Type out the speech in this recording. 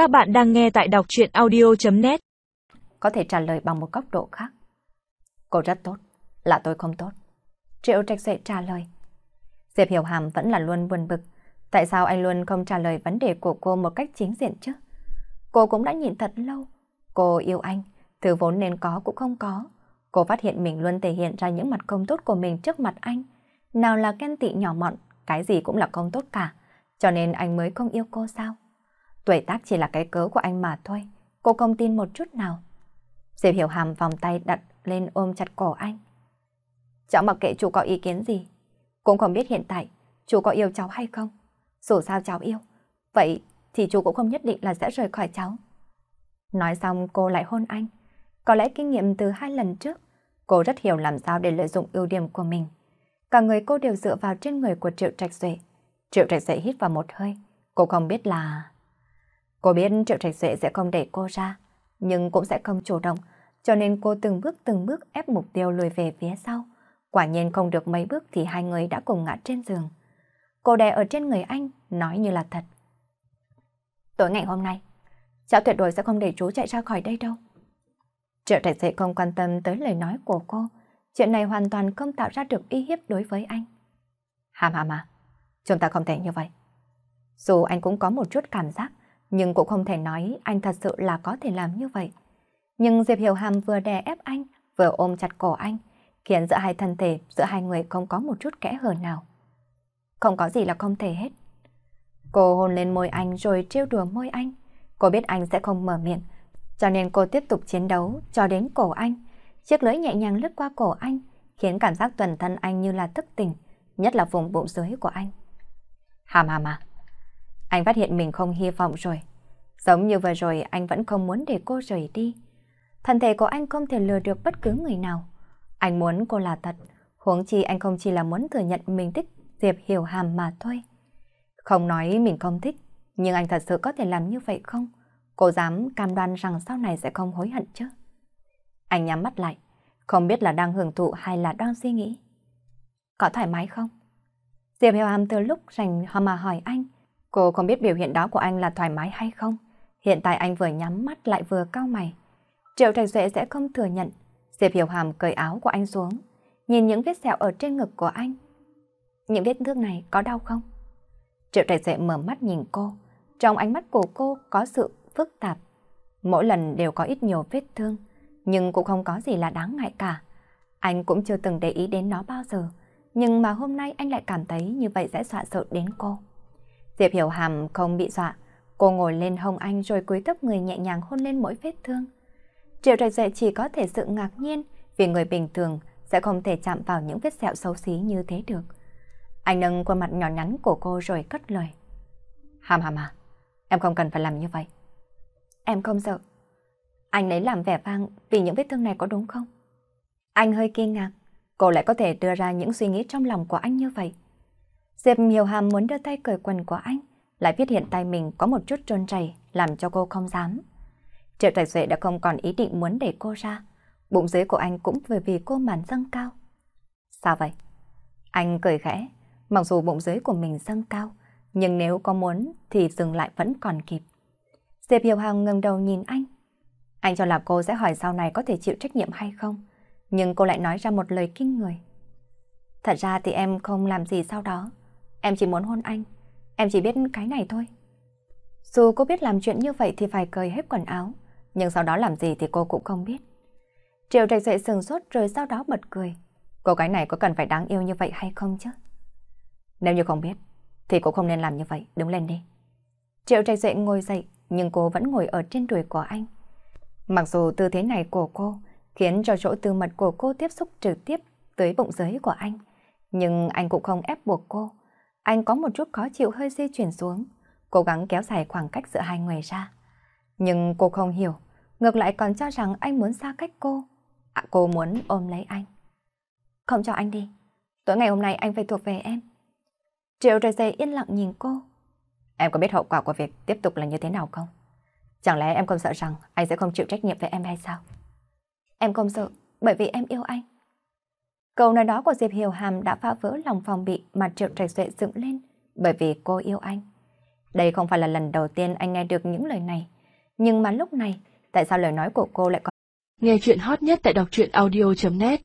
Các bạn đang nghe tại đọc chuyện audio.net Có thể trả lời bằng một góc độ khác. Cô rất tốt, là tôi không tốt. Triệu Trạch Duệ trả lời. Diệp Hiểu Hàm vẫn là luôn buồn bực. Tại sao anh luôn không trả lời vấn đề của cô một cách chính diện chứ? Cô cũng đã nhìn thật lâu. Cô yêu anh, thứ vốn nên có cũng không có. Cô phát hiện mình luôn thể hiện ra những mặt không tốt của mình trước mặt anh. Nào là ghen tị nhỏ mọn, cái gì cũng là không tốt cả. Cho nên anh mới không yêu cô sao? Tuổi tác chỉ là cái cớ của anh mà thôi. Cô không tin một chút nào. Diệp Hiểu Hàm vòng tay đặt lên ôm chặt cổ anh. Cháu mặc kệ chú có ý kiến gì. Cũng không biết hiện tại chú có yêu cháu hay không. Dù sao cháu yêu. Vậy thì chú cũng không nhất định là sẽ rời khỏi cháu. Nói xong cô lại hôn anh. Có lẽ kinh nghiệm từ hai lần trước, cô rất hiểu làm sao để lợi dụng ưu điểm của mình. Cả người cô đều dựa vào trên người của Triệu Trạch Duệ. Triệu Trạch Duệ hít vào một hơi. Cô không biết là... Cô biết Triệu Trạch Duệ sẽ không để cô ra, nhưng cũng sẽ không chủ động, cho nên cô từng bước từng bước ép mục tiêu lùi về phía sau. Quả nhiên không được mấy bước thì hai người đã cùng ngã trên giường. Cô đè ở trên người anh, nói như là thật. Tối ngày hôm nay, cháu tuyệt đối sẽ không để chú chạy ra khỏi đây đâu. Triệu Trạch Duệ không quan tâm tới lời nói của cô, chuyện này hoàn toàn không tạo ra được uy hiếp đối với anh. Hàm hàm à, chúng ta không thể như vậy. Dù anh cũng có một chút cảm giác, nhưng cũng không thể nói anh thật sự là có thể làm như vậy. Nhưng Diệp Hiểu Hàm vừa đè ép anh, vừa ôm chặt cổ anh, khiến giữa hai thân thể, giữa hai người không có một chút kẽ hở nào. Không có gì là không thể hết. Cô hôn lên môi anh rồi trêu đùa môi anh. Cô biết anh sẽ không mở miệng, cho nên cô tiếp tục chiến đấu cho đến cổ anh. Chiếc lưỡi nhẹ nhàng lướt qua cổ anh, khiến cảm giác toàn thân anh như là thức tỉnh, nhất là vùng bụng dưới của anh. Hàm hàm à, anh phát hiện mình không hy vọng rồi. Giống như vừa rồi anh vẫn không muốn để cô rời đi. Thân thể của anh không thể lừa được bất cứ người nào. Anh muốn cô là thật, huống chi anh không chỉ là muốn thừa nhận mình thích Diệp Hiểu Hàm mà thôi. Không nói mình không thích, nhưng anh thật sự có thể làm như vậy không? Cô dám cam đoan rằng sau này sẽ không hối hận chứ? Anh nhắm mắt lại, không biết là đang hưởng thụ hay là đang suy nghĩ. Có thoải mái không? Diệp Hiểu Hàm từ lúc rảnh mà hỏi anh, Cô không biết biểu hiện đó của anh là thoải mái hay không. Hiện tại anh vừa nhắm mắt lại vừa cau mày. Triệu Trạch Duệ sẽ không thừa nhận. Diệp Hiểu Hàm cởi áo của anh xuống, nhìn những vết sẹo ở trên ngực của anh. Những vết thương này có đau không? Triệu Trạch Duệ mở mắt nhìn cô. Trong ánh mắt của cô có sự phức tạp. Mỗi lần đều có ít nhiều vết thương, nhưng cũng không có gì là đáng ngại cả. Anh cũng chưa từng để ý đến nó bao giờ, nhưng mà hôm nay anh lại cảm thấy như vậy sẽ dọa sợ đến cô. Diệp Hiểu Hàm không bị dọa, cô ngồi lên hông anh rồi cúi thấp người nhẹ nhàng hôn lên mỗi vết thương. Triệu Trạch Duệ chỉ có thể sự ngạc nhiên vì người bình thường sẽ không thể chạm vào những vết sẹo xấu xí như thế được. Anh nâng khuôn mặt nhỏ nhắn của cô rồi cất lời. Hàm hàm à, em không cần phải làm như vậy. Em không sợ. Anh lấy làm vẻ vang vì những vết thương này có đúng không? Anh hơi kinh ngạc, cô lại có thể đưa ra những suy nghĩ trong lòng của anh như vậy. Diệp Hiểu Hàm muốn đưa tay cởi quần của anh, lại biết hiện tay mình có một chút trơn chảy, làm cho cô không dám. Triệu Trạch Duệ đã không còn ý định muốn để cô ra, bụng dưới của anh cũng bởi vì cô màn dâng cao. Sao vậy? Anh cười khẽ, mặc dù bụng dưới của mình dâng cao, nhưng nếu có muốn thì dừng lại vẫn còn kịp. Diệp Hiểu Hàm ngẩng đầu nhìn anh. Anh cho là cô sẽ hỏi sau này có thể chịu trách nhiệm hay không, nhưng cô lại nói ra một lời kinh người. Thật ra thì em không làm gì sau đó. Em chỉ muốn hôn anh. Em chỉ biết cái này thôi. Dù cô biết làm chuyện như vậy thì phải cởi hết quần áo. Nhưng sau đó làm gì thì cô cũng không biết. Triệu trạch dậy sừng sốt rồi sau đó bật cười. Cô gái này có cần phải đáng yêu như vậy hay không chứ? Nếu như không biết, thì cô không nên làm như vậy. Đứng lên đi. Triệu trạch dậy ngồi dậy, nhưng cô vẫn ngồi ở trên đùi của anh. Mặc dù tư thế này của cô khiến cho chỗ tư mật của cô tiếp xúc trực tiếp tới bụng dưới của anh, nhưng anh cũng không ép buộc cô. Anh có một chút khó chịu hơi di chuyển xuống, cố gắng kéo dài khoảng cách giữa hai người ra. Nhưng cô không hiểu, ngược lại còn cho rằng anh muốn xa cách cô. À, cô muốn ôm lấy anh. Không cho anh đi, tối ngày hôm nay anh phải thuộc về em. Triệu trời dây yên lặng nhìn cô. Em có biết hậu quả của việc tiếp tục là như thế nào không? Chẳng lẽ em không sợ rằng anh sẽ không chịu trách nhiệm với em hay sao? Em không sợ, bởi vì em yêu anh. Câu nói đó của Diệp Hiểu Hàm đã phá vỡ lòng phòng bị mà Triệu Trạch Duệ dựng lên bởi vì cô yêu anh. Đây không phải là lần đầu tiên anh nghe được những lời này. Nhưng mà lúc này, tại sao lời nói của cô lại có... Nghe chuyện hot nhất tại đọc truyện audio.net